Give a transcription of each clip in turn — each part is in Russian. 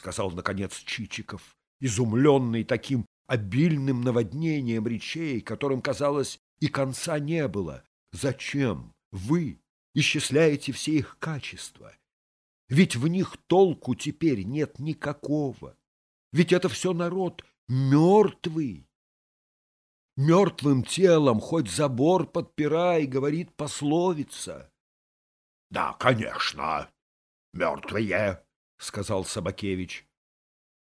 сказал, наконец, Чичиков, изумленный таким обильным наводнением речей, которым, казалось, и конца не было. Зачем вы исчисляете все их качества? Ведь в них толку теперь нет никакого. Ведь это все народ мертвый. Мертвым телом хоть забор подпирай, говорит пословица. — Да, конечно, мертвые, — сказал Собакевич,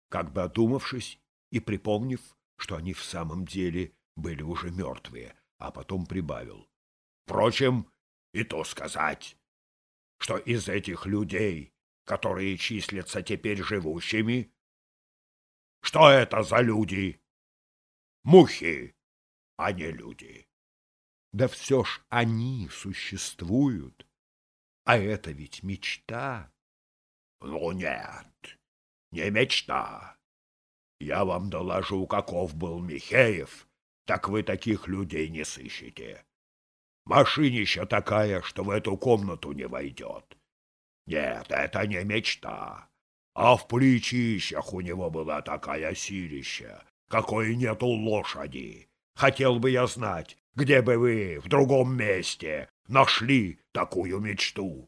как бы одумавшись и припомнив, что они в самом деле были уже мертвые, а потом прибавил. — Впрочем, и то сказать, что из этих людей, которые числятся теперь живущими, что это за люди? Мухи! а не люди. Да все ж они существуют, а это ведь мечта. Ну нет, не мечта. Я вам доложу, каков был Михеев, так вы таких людей не сыщете. Машинища такая, что в эту комнату не войдет. Нет, это не мечта. А в плечищах у него была такая силища, какой нет у лошади. Хотел бы я знать, где бы вы в другом месте нашли такую мечту.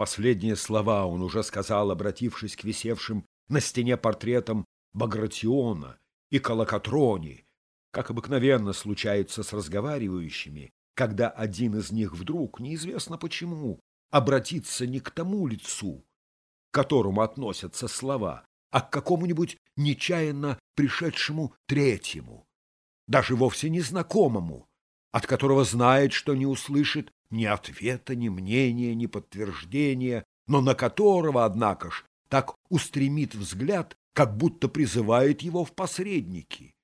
Последние слова он уже сказал, обратившись к висевшим на стене портретам Багратиона и Колокотрони, как обыкновенно случается с разговаривающими, когда один из них вдруг, неизвестно почему, обратится не к тому лицу, к которому относятся слова, а к какому-нибудь нечаянно пришедшему третьему, даже вовсе незнакомому, от которого знает, что не услышит ни ответа, ни мнения, ни подтверждения, но на которого, однако ж, так устремит взгляд, как будто призывает его в посредники.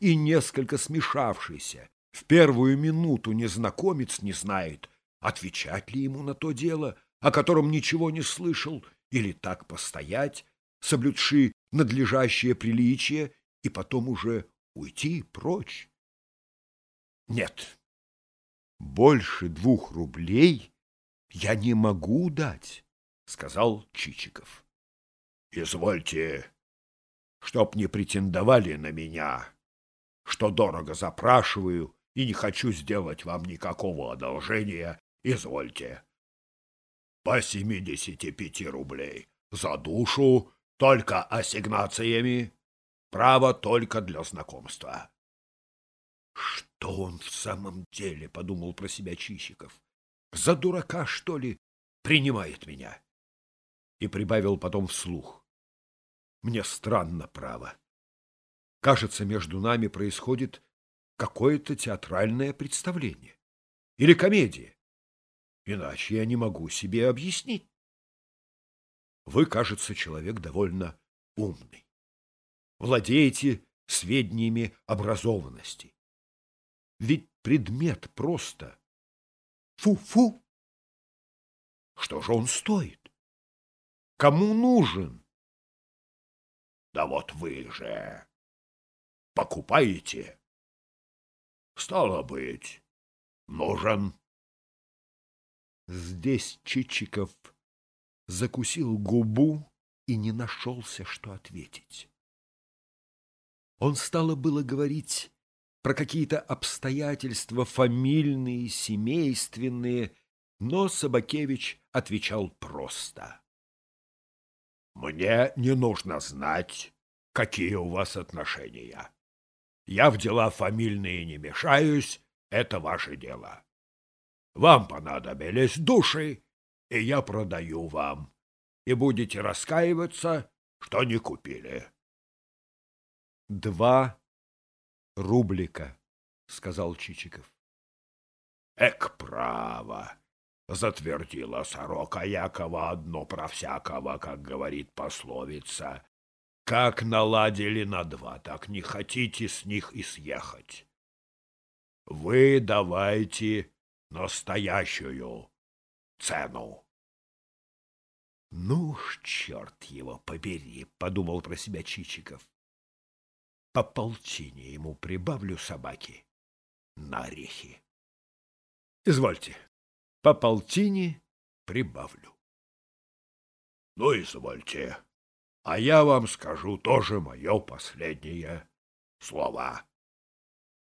И несколько смешавшийся, в первую минуту незнакомец не знает, отвечать ли ему на то дело, о котором ничего не слышал, или так постоять, соблюдши надлежащее приличие, и потом уже уйти прочь. Нет, больше двух рублей я не могу дать, — сказал Чичиков. — Извольте, чтоб не претендовали на меня, что дорого запрашиваю и не хочу сделать вам никакого одолжения, извольте. По семидесяти пяти рублей за душу, только ассигнациями Право только для знакомства. Что он в самом деле, — подумал про себя Чищиков, — за дурака, что ли, принимает меня? И прибавил потом вслух. Мне странно, право. Кажется, между нами происходит какое-то театральное представление или комедия. Иначе я не могу себе объяснить. Вы, кажется, человек довольно умный владеете сведениями образованности. Ведь предмет просто фу-фу. Что же он стоит? Кому нужен? Да вот вы же покупаете. Стало быть, нужен. Здесь Чичиков закусил губу и не нашелся, что ответить. Он стало было говорить про какие-то обстоятельства фамильные, семейственные, но Собакевич отвечал просто. «Мне не нужно знать, какие у вас отношения. Я в дела фамильные не мешаюсь, это ваше дело. Вам понадобились души, и я продаю вам, и будете раскаиваться, что не купили два рублика, — сказал Чичиков. — Эк, право! — затвердила сорока Якова одно про всякого, как говорит пословица. Как наладили на два, так не хотите с них и съехать. Вы давайте настоящую цену. — Ну уж, черт его побери, — подумал про себя Чичиков. По полтине ему прибавлю собаки на орехи. Извольте, по полтине прибавлю. Ну, извольте. А я вам скажу тоже мое последнее слово.